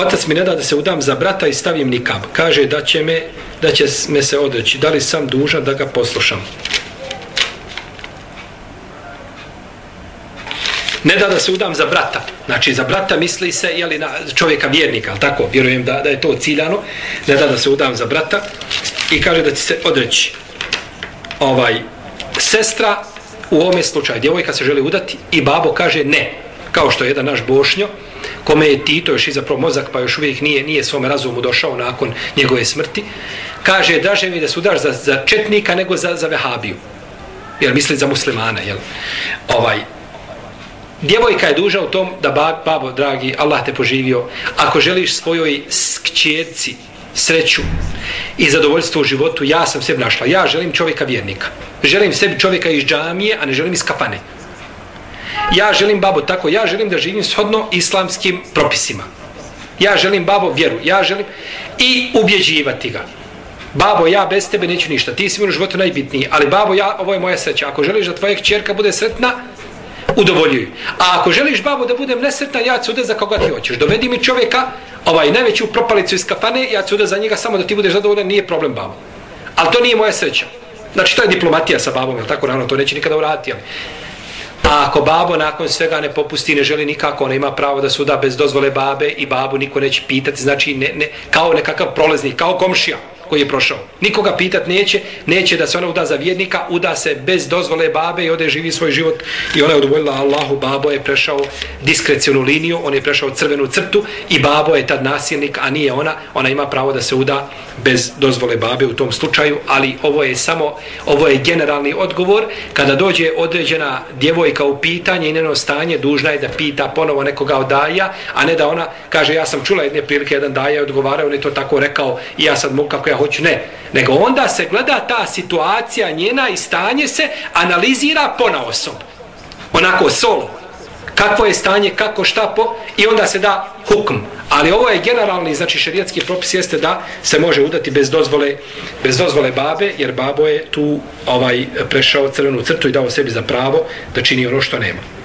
Otac mi ne da da se udam za brata i stavim nikab. Kaže da će me, da će me se odreći. Da li sam dužan da ga poslušam? Ne da da se udam za brata. Znači, za brata misli se, jeli, na čovjeka vjernika, ali tako, vjerujem da, da je to ciljano. Ne da da se udam za brata. I kaže da će se odreći. Ovaj, sestra, u ovome slučaju, djevojka se želi udati i babo kaže ne. Kao što je jedan naš bošnjo, kome je Tito još izapravo mozak, pa još uvijek nije, nije svom razumu došao nakon njegove smrti, kaže draže mi da se udaš za, za četnika nego za, za vehabiju. Jer misli za muslimana, jel? Ovaj, Djevojka je duža u tom da babo, dragi, Allah te poživio, ako želiš svojoj skćerci sreću i zadovoljstvo u životu, ja sam sebi našla. Ja želim čovjeka vjernika. Želim sebi čovjeka iz džamije, a ne želim iz kafane. Ja želim babo tako, ja želim da živim shodno islamskim propisima. Ja želim babo vjeru, ja želim i ubjeđivati ga. Babo, ja bez tebe neću ništa. Ti si mi u životu najbitniji, ali babo, ja, ovo je moja sreća. Ako želiš da tvoja čerka bude sretna, udovoljuj. A ako želiš babo da budem nesretna, ja ću za koga ti hoćeš. Dovedi mi čovjeka, ovaj najveću propalicu iz kafane, ja ću za njega samo da ti budeš zadovoljan, nije problem babo. Ali to nije moja sreća. Znači, to je diplomatija sa babom, je tako? Naravno, to neće nikada uraditi. Ali. A ako babo nakon svega ne popusti, ne želi nikako, ona ima pravo da suda bez dozvole babe i babu niko neće pitati, znači ne, ne, kao nekakav prolaznik, kao komšija koji je prošao. Nikoga pitat neće, neće da se ona uda za vjednika, uda se bez dozvole babe i ode živi svoj život. I ona je odvojila Allahu, babo je prešao diskrecijnu liniju, on je prešao crvenu crtu i babo je tad nasilnik, a nije ona, ona ima pravo da se uda bez dozvole babe u tom slučaju, ali ovo je samo, ovo je generalni odgovor, kada dođe određena djevojka u pitanje i njeno stanje, dužna je da pita ponovo nekoga od daja, a ne da ona kaže ja sam čula jedne prilike, jedan daja odgovarao, on je to tako rekao i ja sad mogu kako ja hoću, ne. Nego onda se gleda ta situacija njena i stanje se analizira pona osob. Onako solo. Kakvo je stanje, kako šta po, i onda se da hukm. Ali ovo je generalni, znači šerijatski propis jeste da se može udati bez dozvole, bez dozvole babe, jer babo je tu ovaj prešao crvenu crtu i dao sebi za pravo da čini ono što nema.